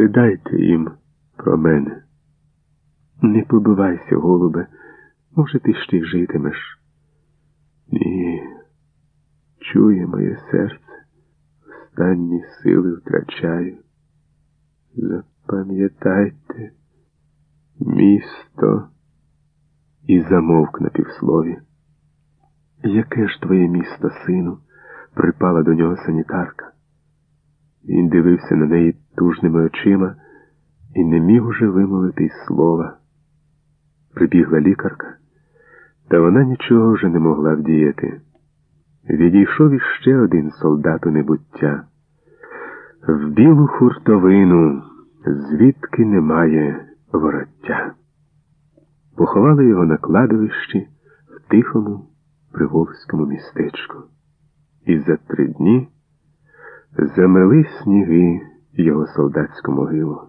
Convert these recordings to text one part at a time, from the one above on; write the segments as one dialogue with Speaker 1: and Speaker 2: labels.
Speaker 1: Передайте їм про мене. Не побивайся, голубе, може, ти ще й житимеш. Ні, чує моє серце, останні сили втрачаю. Запам'ятайте, місто і замовк на півслові. Яке ж твоє місто, сину? припала до нього санітарка. Він дивився на неї тужними очима і не міг уже вимовити й слова. Прибігла лікарка, та вона нічого вже не могла вдіяти. Відійшов іще один солдат у небуття. В білу хуртовину, звідки немає вороття. Поховали його на кладовищі в тихому приволзькому містечку. І за три дні замели сніги його солдатську могилу.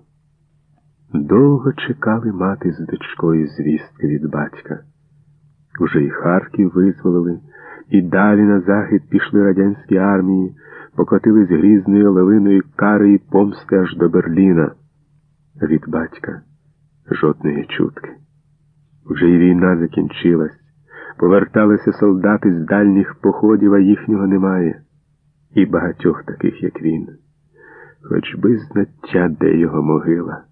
Speaker 1: Довго чекали мати з дочкою звістки від батька. Уже і Харків визволили, і далі на захід пішли радянські армії, покотились грізною лавиною кари і помсти аж до Берліна. Від батька жодної чутки. Вже й війна закінчилась. Поверталися солдати з дальніх походів, а їхнього немає. І багатьох таких, як він, хоч би знаття, де його могила.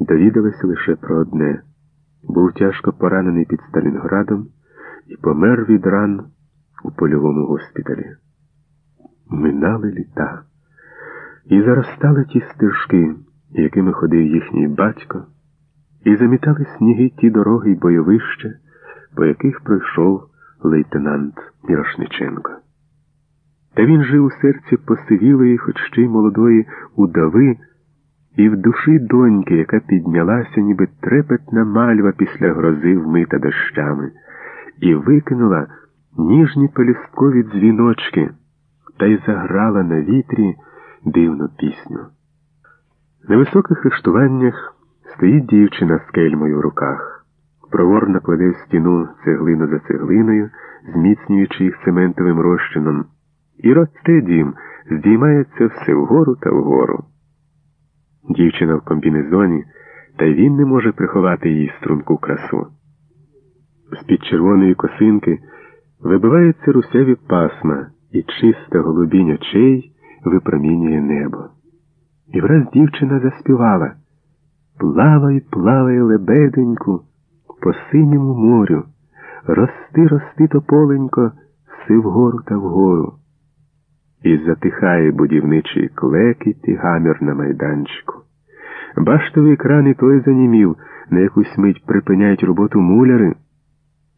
Speaker 1: Довідалися лише про одне був тяжко поранений під Сталінградом і помер від ран у польовому госпіталі. Минали літа, і заростали ті стежки, якими ходив їхній батько, і замітали сніги ті дороги й бойовища по яких пройшов лейтенант Мірошниченко. Та він жив у серці посивілої, хоч ще й молодої удави, і в душі доньки, яка піднялася, ніби трепетна мальва після грози вмита дощами, і викинула ніжні пелюсткові дзвіночки та й заграла на вітрі дивну пісню. На високих рештуваннях стоїть дівчина з кельмою в руках проворно кладе в стіну цеглину за цеглиною, зміцнюючи їх цементовим розчином, і росте дім, здіймається все вгору та вгору. Дівчина в комбінезоні, та й він не може приховати її струнку красу. З-під червоної косинки вибиваються русяві пасма, і чиста голубінь очей випромінює небо. І враз дівчина заспівала Плавай, плавай, лебеденьку по синьому морю, рости, рости тополенько, си вгору та вгору. І затихає будівничий клекіт і гамір на майданчику. Баштовий кран і той занімів, на якусь мить припиняють роботу муляри.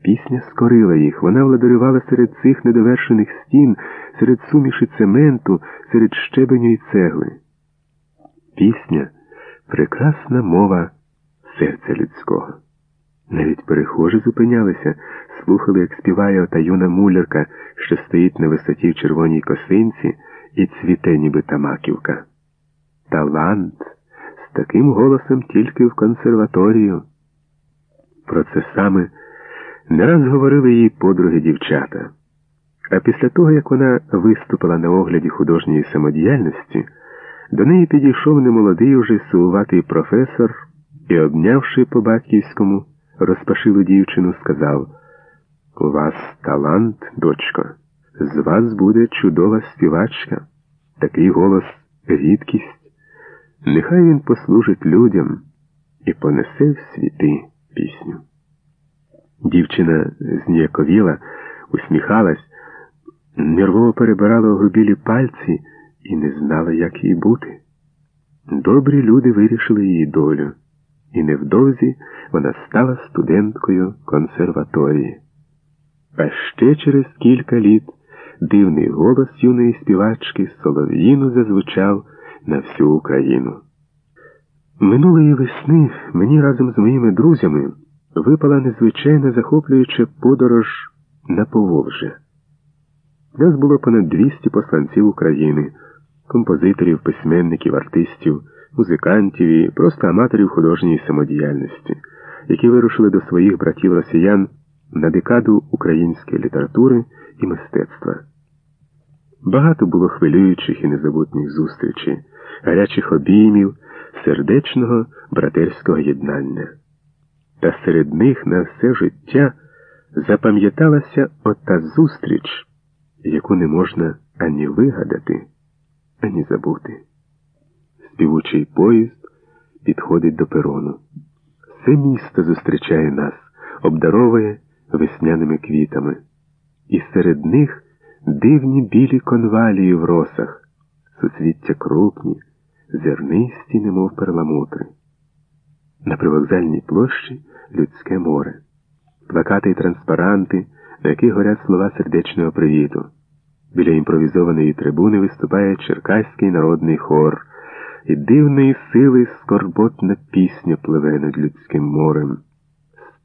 Speaker 1: Пісня скорила їх, вона владарювала серед цих недовершених стін, серед суміші цементу, серед щебеню і цегли. Пісня прекрасна мова серця людського. Навіть перехожі зупинялися, слухали, як співає ота юна мулярка, що стоїть на висоті в червоній косинці і цвіте, ніби тамаківка. Талант з таким голосом тільки в консерваторію. Про це саме не раз говорили її подруги дівчата. А після того, як вона виступила на огляді художньої самодіяльності, до неї підійшов немолодий уже суватий професор і, обнявши по батьківському, розпашилу дівчину, сказав У вас талант, дочко, з вас буде чудова співачка, такий голос рідкість. Нехай він послужить людям і понесе в світи пісню. Дівчина зніяковіла, усміхалась, нервово перебирала огрубілі пальці і не знала, як їй бути. Добрі люди вирішили її долю і невдовзі вона стала студенткою консерваторії. А ще через кілька літ дивний голос юної співачки Солов'їну зазвучав на всю Україну. Минулої весни мені разом з моїми друзями випала незвичайно захоплююча подорож на Поволжя. Нас було понад 200 посланців України, композиторів, письменників, артистів музикантів і просто аматорів художньої самодіяльності, які вирушили до своїх братів росіян на декаду української літератури і мистецтва. Багато було хвилюючих і незабутніх зустрічей. гарячих обіймів, сердечного братерського єднання. Та серед них на все життя запам'яталася ота зустріч, яку не можна ані вигадати, ані забути. Співучий поїзд підходить до перону. Все місто зустрічає нас, обдаровує весняними квітами, і серед них дивні білі конвалії в росах, суцвіття крупні, зернисті, немов перламутри. На привокзальній площі людське море, плакати й транспаранти, на яких горять слова сердечного привіту. Біля імпровізованої трибуни виступає Черкаський народний хор, і дивної сили скорботна пісня пливе над людським морем.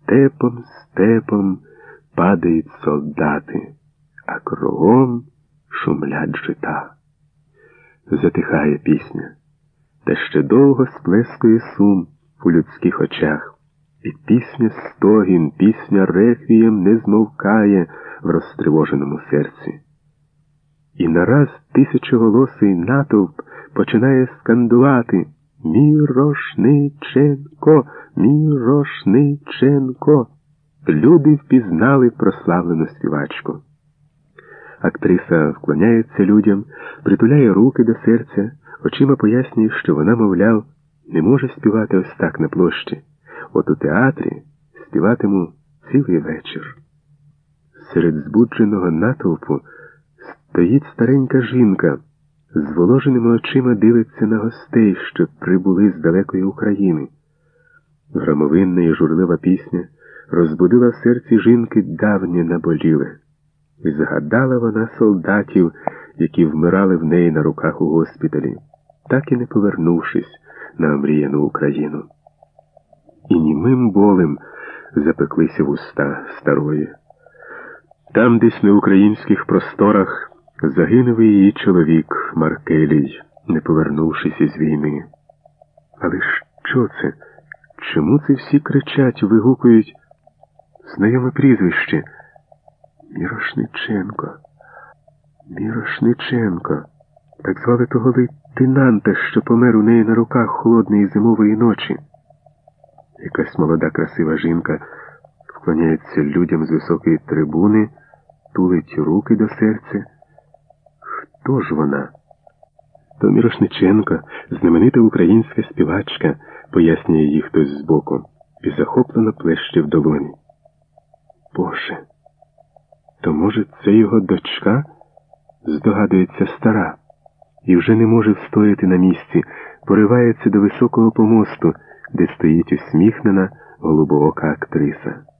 Speaker 1: Степом, степом падають солдати, а кругом шумлять жита. Затихає пісня, та ще довго сплескує сум у людських очах, і пісня стогін, пісня реквієм не змовкає в розтривоженому серці. І нараз тисячоголосий натовп починає скандувати Мірошниченко, Мірошниченко. Люди впізнали прославлену співачку. Актриса вклоняється людям, притуляє руки до серця, очима пояснює, що вона, мовляв, не може співати ось так на площі. От у театрі співатиму цілий вечір. Серед збудженого натовпу стоїть старенька жінка, з воложеними очима дивиться на гостей, що прибули з далекої України. Громовинна і журлива пісня розбудила в серці жінки давнє наболіле, і згадала вона солдатів, які вмирали в неї на руках у госпіталі, так і не повернувшись на омріяну Україну. І німим болем запеклися вуста старої. Там, десь на українських просторах, загинув її чоловік Маркелій, не повернувшись із війни. Але що це? Чому це всі кричать, вигукують знайоме прізвище? Мірошниченко. Мірошниченко. Так звали того лейтенанта, що помер у неї на руках холодної зимової ночі. Якась молода красива жінка вклоняється людям з високої трибуни, тулить руки до серця. Хто ж вона? То Мірошниченко, знаменита українська співачка, пояснює їй хтось збоку, і захоплено плеще в долоні. Боже, то, може, це його дочка? здогадується стара, і вже не може встояти на місці, поривається до високого помосту, де стоїть усміхнена голубоока актриса.